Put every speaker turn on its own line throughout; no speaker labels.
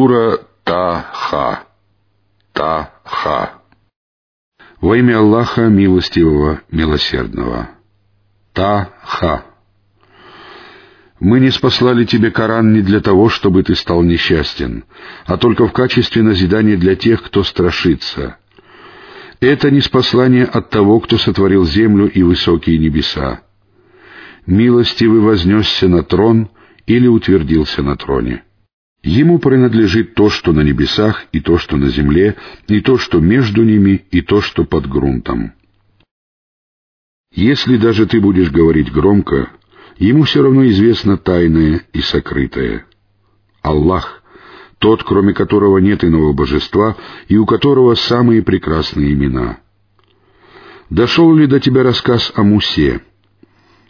Сура Та-Ха. Та-Ха. Во имя Аллаха Милостивого, Милосердного. Та-Ха. Мы не спаслали тебе Коран не для того, чтобы ты стал несчастен, а только в качестве назидания для тех, кто страшится. Это не спаслание от того, кто сотворил землю и высокие небеса. Милостивый вознесся на трон или утвердился на троне. Ему принадлежит то, что на небесах, и то, что на земле, и то, что между ними, и то, что под грунтом. Если даже ты будешь говорить громко, ему все равно известно тайное и сокрытое. Аллах, тот, кроме которого нет иного божества, и у которого самые прекрасные имена. Дошел ли до тебя рассказ о Мусе?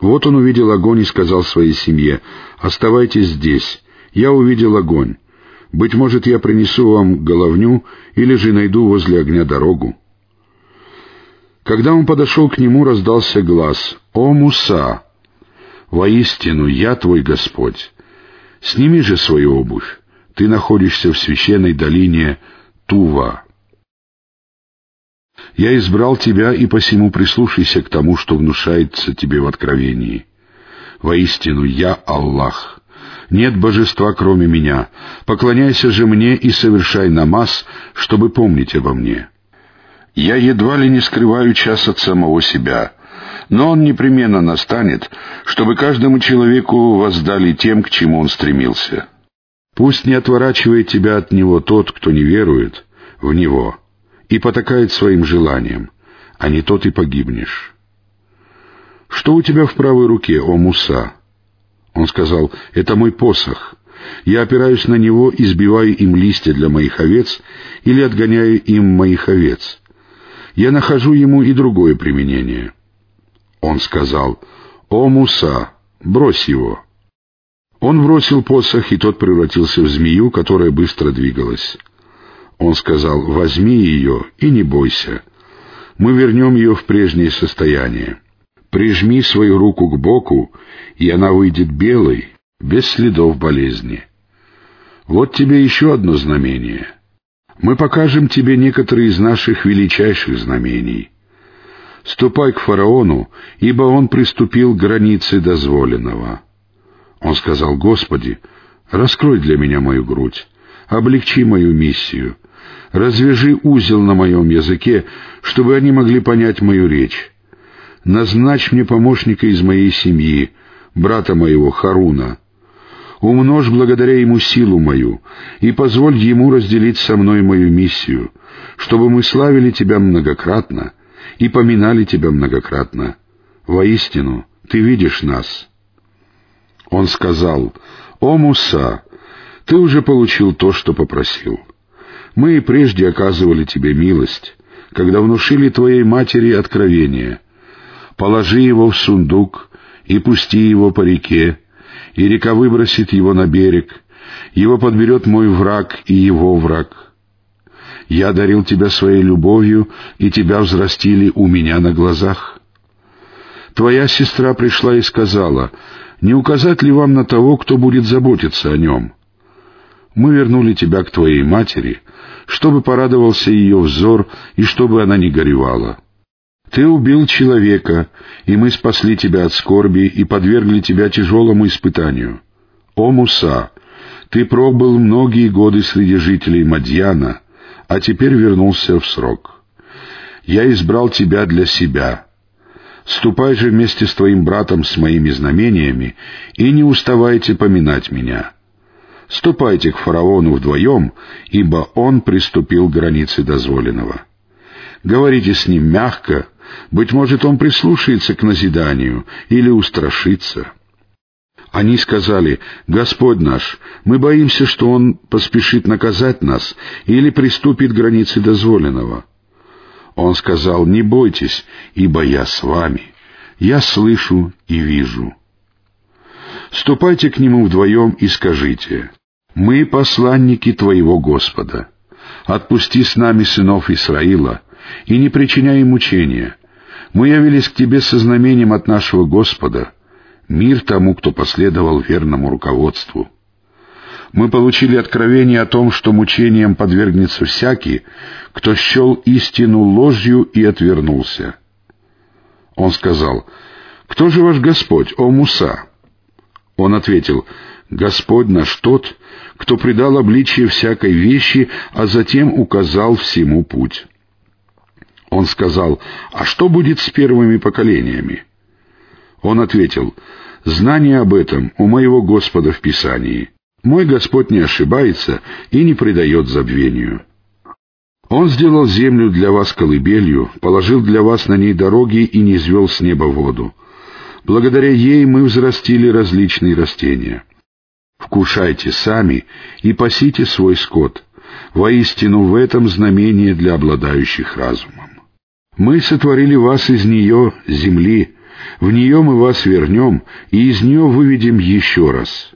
Вот он увидел огонь и сказал своей семье, «Оставайтесь здесь, я увидел огонь. Быть может, я принесу вам головню или же найду возле огня дорогу. Когда он подошел к нему, раздался глаз. «О, Муса! Воистину, я твой Господь! Сними же свою обувь! Ты находишься в священной долине Тува. Я избрал тебя, и посему прислушайся к тому, что внушается тебе в откровении. Воистину, я Аллах, нет божества, кроме меня. Поклоняйся же мне и совершай намаз, чтобы помнить обо мне. Я едва ли не скрываю час от самого себя, но он непременно настанет, чтобы каждому человеку воздали тем, к чему он стремился. Пусть не отворачивает тебя от него тот, кто не верует в него и потакает своим желаниям, а не тот и погибнешь. Что у тебя в правой руке, о Муса? Он сказал, «Это мой посох. Я опираюсь на него и сбиваю им листья для моих овец или отгоняю им моих овец. Я нахожу ему и другое применение». Он сказал, «О, Муса, брось его». Он бросил посох, и тот превратился в змею, которая быстро двигалась. Он сказал, «Возьми ее и не бойся. Мы вернем ее в прежнее состояние». Прижми свою руку к боку, и она выйдет белой, без следов болезни. Вот тебе еще одно знамение. Мы покажем тебе некоторые из наших величайших знамений. Ступай к фараону, ибо он приступил к границе дозволенного. Он сказал, Господи, раскрой для меня мою грудь, облегчи мою миссию, развяжи узел на моем языке, чтобы они могли понять мою речь назначь мне помощника из моей семьи, брата моего Харуна. Умножь благодаря ему силу мою, и позволь ему разделить со мной мою миссию, чтобы мы славили тебя многократно и поминали тебя многократно. Воистину, ты видишь нас». Он сказал, «О, Муса, ты уже получил то, что попросил. Мы и прежде оказывали тебе милость, когда внушили твоей матери откровение» положи его в сундук и пусти его по реке, и река выбросит его на берег, его подберет мой враг и его враг. Я дарил тебя своей любовью, и тебя взрастили у меня на глазах. Твоя сестра пришла и сказала, не указать ли вам на того, кто будет заботиться о нем? Мы вернули тебя к твоей матери, чтобы порадовался ее взор и чтобы она не горевала. Ты убил человека, и мы спасли тебя от скорби и подвергли тебя тяжелому испытанию. О, Муса, ты пробыл многие годы среди жителей Мадьяна, а теперь вернулся в срок. Я избрал тебя для себя. Ступай же вместе с твоим братом с моими знамениями и не уставайте поминать меня. Ступайте к фараону вдвоем, ибо он приступил к границе дозволенного. Говорите с ним мягко, быть может, он прислушается к назиданию или устрашится. Они сказали, «Господь наш, мы боимся, что он поспешит наказать нас или приступит к границе дозволенного». Он сказал, «Не бойтесь, ибо я с вами. Я слышу и вижу». Ступайте к нему вдвоем и скажите, «Мы посланники Твоего Господа. Отпусти с нами сынов Исраила, и не причиняй мучения. Мы явились к Тебе со знамением от нашего Господа, мир тому, кто последовал верному руководству. Мы получили откровение о том, что мучением подвергнется всякий, кто счел истину ложью и отвернулся. Он сказал, «Кто же ваш Господь, о Муса?» Он ответил, «Господь наш тот, кто придал обличие всякой вещи, а затем указал всему путь». Он сказал, «А что будет с первыми поколениями?» Он ответил, «Знание об этом у моего Господа в Писании. Мой Господь не ошибается и не предает забвению». Он сделал землю для вас колыбелью, положил для вас на ней дороги и не звел с неба воду. Благодаря ей мы взрастили различные растения. Вкушайте сами и пасите свой скот. Воистину в этом знамение для обладающих разумом. Мы сотворили вас из нее, земли, в нее мы вас вернем, и из нее выведем еще раз.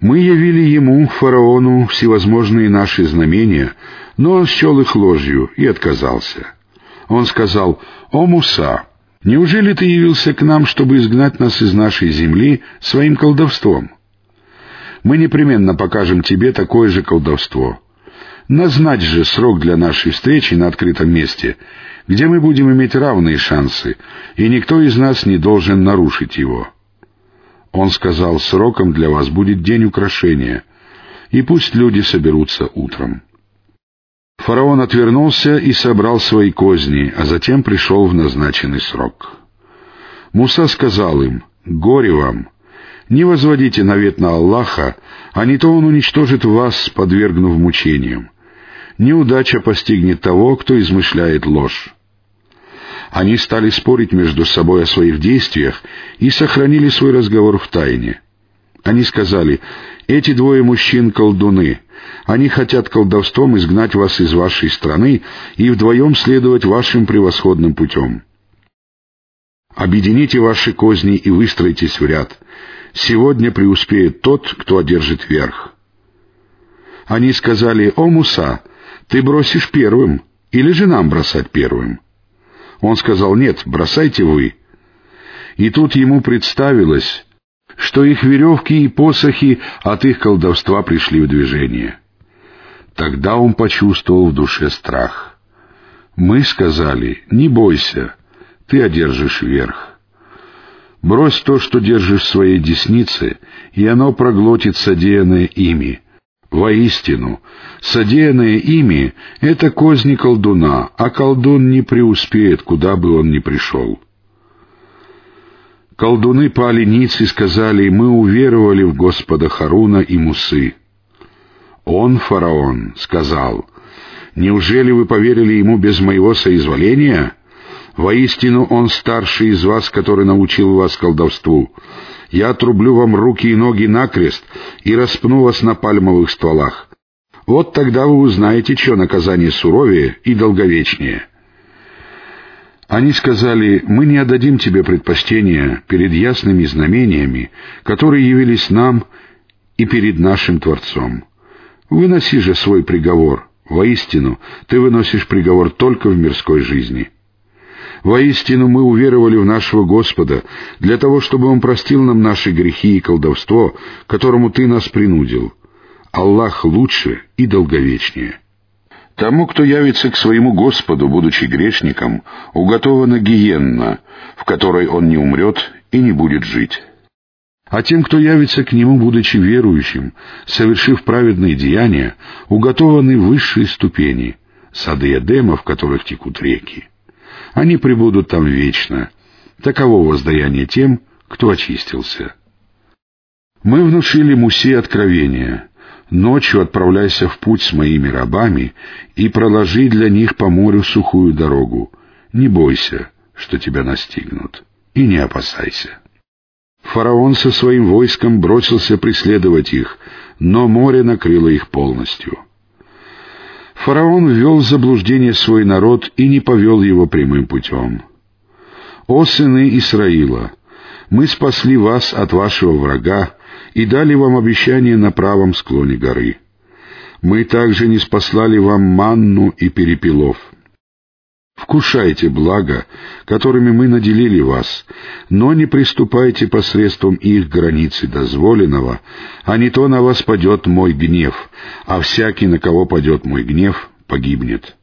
Мы явили ему, фараону, всевозможные наши знамения, но он счел их ложью и отказался. Он сказал, «О, Муса, неужели ты явился к нам, чтобы изгнать нас из нашей земли своим колдовством? Мы непременно покажем тебе такое же колдовство. Назначь же срок для нашей встречи на открытом месте, где мы будем иметь равные шансы, и никто из нас не должен нарушить его». Он сказал, сроком для вас будет день украшения, и пусть люди соберутся утром. Фараон отвернулся и собрал свои козни, а затем пришел в назначенный срок. Муса сказал им, «Горе вам! Не возводите навет на Аллаха, а не то он уничтожит вас, подвергнув мучениям. Неудача постигнет того, кто измышляет ложь. Они стали спорить между собой о своих действиях и сохранили свой разговор в тайне. Они сказали, «Эти двое мужчин — колдуны. Они хотят колдовством изгнать вас из вашей страны и вдвоем следовать вашим превосходным путем. Объедините ваши козни и выстроитесь в ряд. Сегодня преуспеет тот, кто одержит верх». Они сказали, «О, Муса, ты бросишь первым, или же нам бросать первым?» Он сказал, «Нет, бросайте вы». И тут ему представилось, что их веревки и посохи от их колдовства пришли в движение. Тогда он почувствовал в душе страх. Мы сказали, «Не бойся, ты одержишь верх». Брось то, что держишь в своей деснице, и оно проглотит содеянное ими — Воистину, содеянное ими — это козни колдуна, а колдун не преуспеет, куда бы он ни пришел. Колдуны пали ниц и сказали, мы уверовали в Господа Харуна и Мусы. Он, фараон, сказал, неужели вы поверили ему без моего соизволения? Воистину он старший из вас, который научил вас колдовству я отрублю вам руки и ноги накрест и распну вас на пальмовых стволах. Вот тогда вы узнаете, что наказание суровее и долговечнее». Они сказали, «Мы не отдадим тебе предпочтения перед ясными знамениями, которые явились нам и перед нашим Творцом. Выноси же свой приговор. Воистину, ты выносишь приговор только в мирской жизни». Воистину мы уверовали в нашего Господа, для того, чтобы Он простил нам наши грехи и колдовство, которому Ты нас принудил. Аллах лучше и долговечнее. Тому, кто явится к своему Господу, будучи грешником, уготована гиенна, в которой он не умрет и не будет жить. А тем, кто явится к нему, будучи верующим, совершив праведные деяния, уготованы высшие ступени, сады Эдема, в которых текут реки. Они пребудут там вечно. Таково воздаяние тем, кто очистился. Мы внушили Мусе откровение. Ночью отправляйся в путь с моими рабами и проложи для них по морю сухую дорогу. Не бойся, что тебя настигнут, и не опасайся. Фараон со своим войском бросился преследовать их, но море накрыло их полностью. Фараон ввел в заблуждение свой народ и не повел его прямым путем. «О сыны Исраила! Мы спасли вас от вашего врага и дали вам обещание на правом склоне горы. Мы также не спаслали вам манну и перепелов». Вкушайте благо, которыми мы наделили вас, но не приступайте посредством их границы дозволенного, а не то на вас падет мой гнев, а всякий, на кого падет мой гнев, погибнет.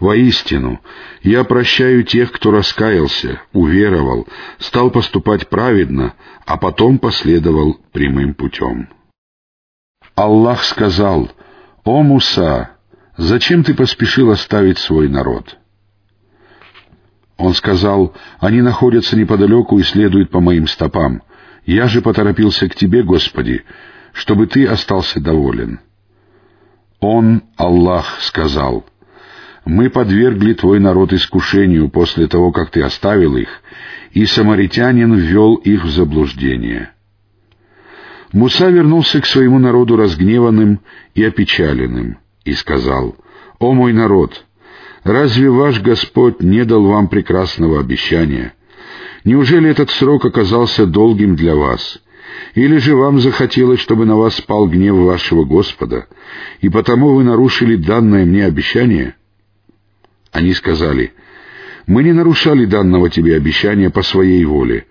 Воистину, я прощаю тех, кто раскаялся, уверовал, стал поступать праведно, а потом последовал прямым путем. Аллах сказал, «О Муса, зачем ты поспешил оставить свой народ?» Он сказал, «Они находятся неподалеку и следуют по моим стопам. Я же поторопился к Тебе, Господи, чтобы Ты остался доволен». Он, Аллах, сказал, «Мы подвергли Твой народ искушению после того, как Ты оставил их, и самаритянин ввел их в заблуждение». Муса вернулся к своему народу разгневанным и опечаленным и сказал, «О мой народ, Разве ваш Господь не дал вам прекрасного обещания? Неужели этот срок оказался долгим для вас? Или же вам захотелось, чтобы на вас спал гнев вашего Господа, и потому вы нарушили данное мне обещание?» Они сказали, «Мы не нарушали данного тебе обещания по своей воле.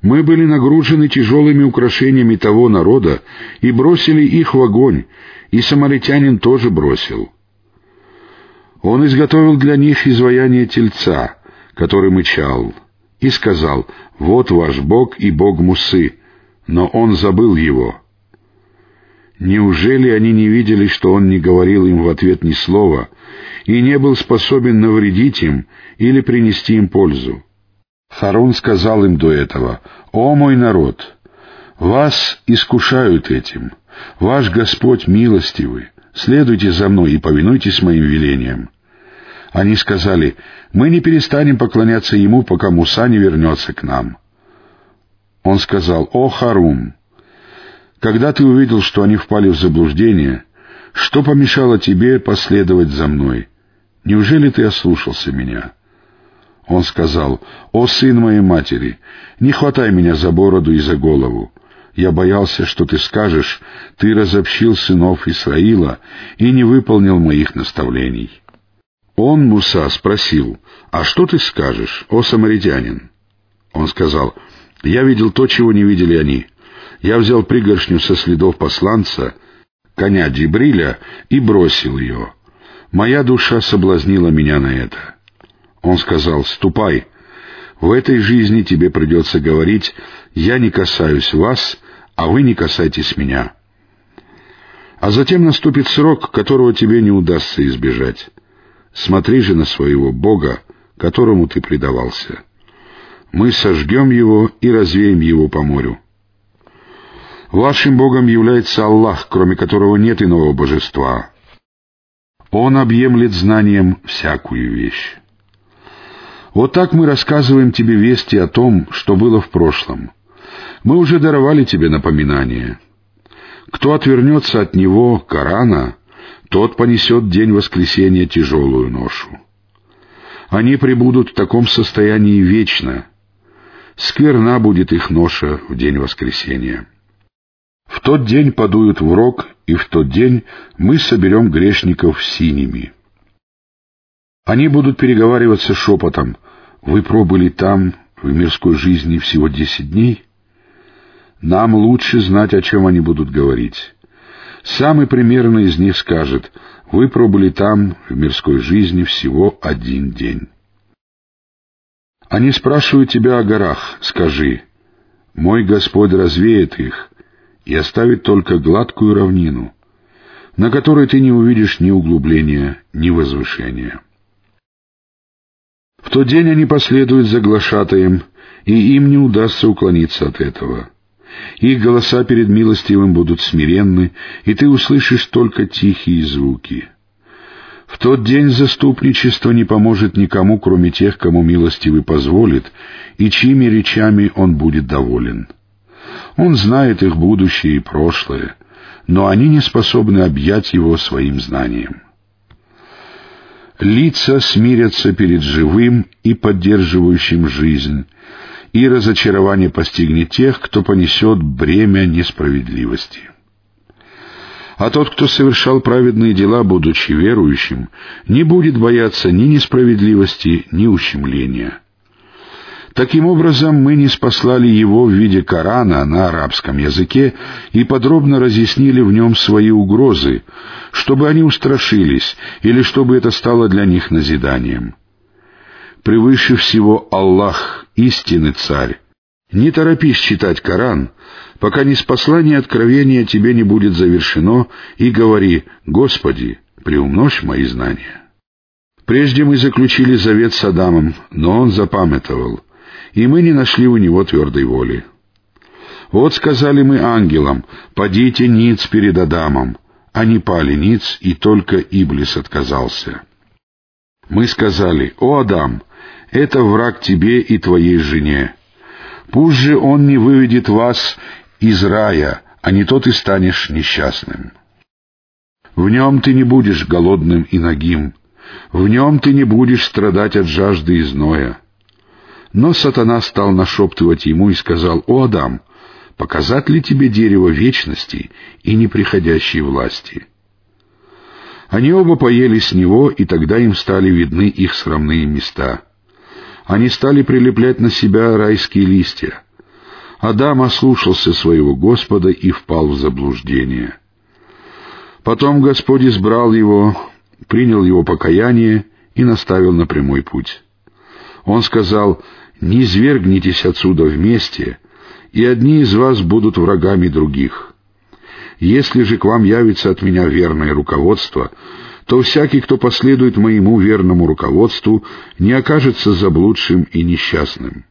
Мы были нагружены тяжелыми украшениями того народа и бросили их в огонь, и самаритянин тоже бросил». Он изготовил для них изваяние тельца, который мычал, и сказал, «Вот ваш Бог и Бог Мусы», но он забыл его. Неужели они не видели, что он не говорил им в ответ ни слова и не был способен навредить им или принести им пользу? Харун сказал им до этого, «О мой народ, вас искушают этим, ваш Господь милостивый, следуйте за мной и повинуйтесь моим велениям». Они сказали, «Мы не перестанем поклоняться ему, пока Муса не вернется к нам». Он сказал, «О, Харум, когда ты увидел, что они впали в заблуждение, что помешало тебе последовать за мной? Неужели ты ослушался меня?» Он сказал, «О, сын моей матери, не хватай меня за бороду и за голову. Я боялся, что ты скажешь, ты разобщил сынов Исраила и не выполнил моих наставлений». Он, Муса, спросил, «А что ты скажешь, о самаритянин?» Он сказал, «Я видел то, чего не видели они. Я взял пригоршню со следов посланца, коня Джибриля, и бросил ее. Моя душа соблазнила меня на это». Он сказал, «Ступай, в этой жизни тебе придется говорить, я не касаюсь вас, а вы не касайтесь меня». А затем наступит срок, которого тебе не удастся избежать. Смотри же на своего Бога, которому ты предавался. Мы сожгем его и развеем его по морю. Вашим Богом является Аллах, кроме которого нет иного божества. Он объемлет знанием всякую вещь. Вот так мы рассказываем тебе вести о том, что было в прошлом. Мы уже даровали тебе напоминание. Кто отвернется от него, Корана, тот понесет день воскресения тяжелую ношу. Они пребудут в таком состоянии вечно. Скверна будет их ноша в день воскресения. В тот день подуют в рог, и в тот день мы соберем грешников синими. Они будут переговариваться шепотом. Вы пробыли там, в мирской жизни, всего десять дней? Нам лучше знать, о чем они будут говорить. Самый примерный из них скажет, вы пробыли там в мирской жизни всего один день. Они спрашивают тебя о горах, скажи, мой Господь развеет их и оставит только гладкую равнину, на которой ты не увидишь ни углубления, ни возвышения. В тот день они последуют за глашатаем, и им не удастся уклониться от этого. Их голоса перед милостивым будут смиренны, и ты услышишь только тихие звуки. В тот день заступничество не поможет никому, кроме тех, кому милостивый позволит, и чьими речами он будет доволен. Он знает их будущее и прошлое, но они не способны объять его своим знанием. Лица смирятся перед живым и поддерживающим жизнь, и разочарование постигнет тех, кто понесет бремя несправедливости. А тот, кто совершал праведные дела, будучи верующим, не будет бояться ни несправедливости, ни ущемления. Таким образом, мы не спаслали его в виде Корана на арабском языке и подробно разъяснили в нем свои угрозы, чтобы они устрашились или чтобы это стало для них назиданием. Превыше всего Аллах, истинный царь. Не торопись читать Коран, пока не спаслание откровения тебе не будет завершено, и говори «Господи, приумножь мои знания». Прежде мы заключили завет с Адамом, но он запамятовал — и мы не нашли у него твердой воли. Вот сказали мы ангелам, «Падите ниц перед Адамом». Они пали ниц, и только Иблис отказался. Мы сказали, «О, Адам, это враг тебе и твоей жене. Пусть же он не выведет вас из рая, а не то ты станешь несчастным. В нем ты не будешь голодным и нагим, в нем ты не будешь страдать от жажды и зноя. Но сатана стал нашептывать ему и сказал, «О, Адам, показать ли тебе дерево вечности и неприходящей власти?» Они оба поели с него, и тогда им стали видны их срамные места. Они стали прилеплять на себя райские листья. Адам ослушался своего Господа и впал в заблуждение. Потом Господь избрал его, принял его покаяние и наставил на прямой путь. Он сказал, «Не извергнитесь отсюда вместе, и одни из вас будут врагами других. Если же к вам явится от меня верное руководство, то всякий, кто последует моему верному руководству, не окажется заблудшим и несчастным.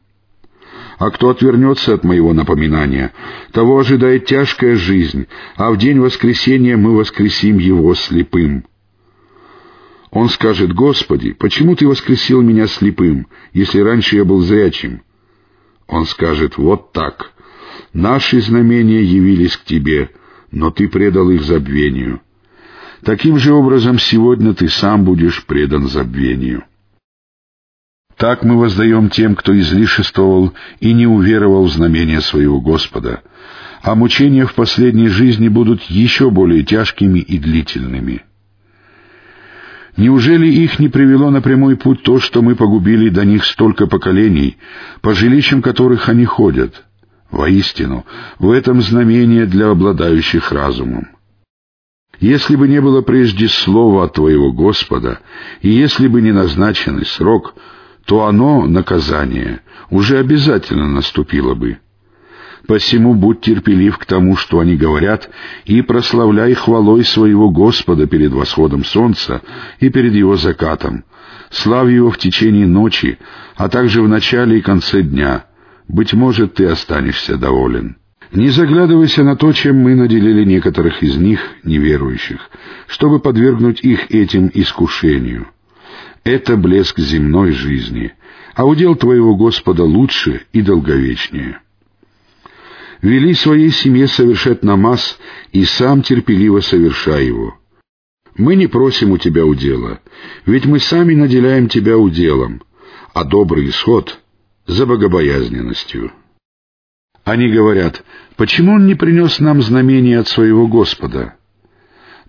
А кто отвернется от моего напоминания, того ожидает тяжкая жизнь, а в день воскресения мы воскресим его слепым». Он скажет, «Господи, почему Ты воскресил меня слепым, если раньше я был зрячим?» Он скажет, «Вот так. Наши знамения явились к Тебе, но Ты предал их забвению. Таким же образом сегодня Ты сам будешь предан забвению». Так мы воздаем тем, кто излишествовал и не уверовал в знамения своего Господа, а мучения в последней жизни будут еще более тяжкими и длительными — Неужели их не привело на прямой путь то, что мы погубили до них столько поколений, по жилищам которых они ходят? Воистину, в этом знамение для обладающих разумом. Если бы не было прежде слова от Твоего Господа, и если бы не назначенный срок, то оно, наказание, уже обязательно наступило бы. Посему будь терпелив к тому, что они говорят, и прославляй хвалой своего Господа перед восходом солнца и перед его закатом. Славь его в течение ночи, а также в начале и конце дня. Быть может, ты останешься доволен. Не заглядывайся на то, чем мы наделили некоторых из них, неверующих, чтобы подвергнуть их этим искушению. Это блеск земной жизни, а удел твоего Господа лучше и долговечнее вели своей семье совершать намаз и сам терпеливо совершай его. Мы не просим у тебя удела, ведь мы сами наделяем тебя уделом, а добрый исход — за богобоязненностью. Они говорят, почему он не принес нам знамение от своего Господа?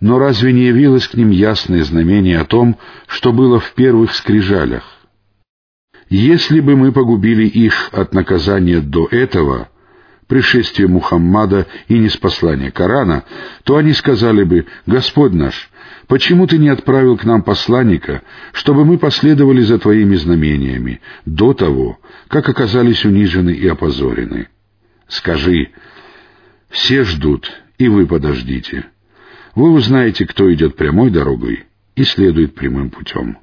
Но разве не явилось к ним ясное знамение о том, что было в первых скрижалях? Если бы мы погубили их от наказания до этого — пришествия Мухаммада и неспослания Корана, то они сказали бы, «Господь наш, почему ты не отправил к нам посланника, чтобы мы последовали за твоими знамениями до того, как оказались унижены и опозорены?» Скажи, «Все ждут, и вы подождите. Вы узнаете, кто идет прямой дорогой и следует прямым путем».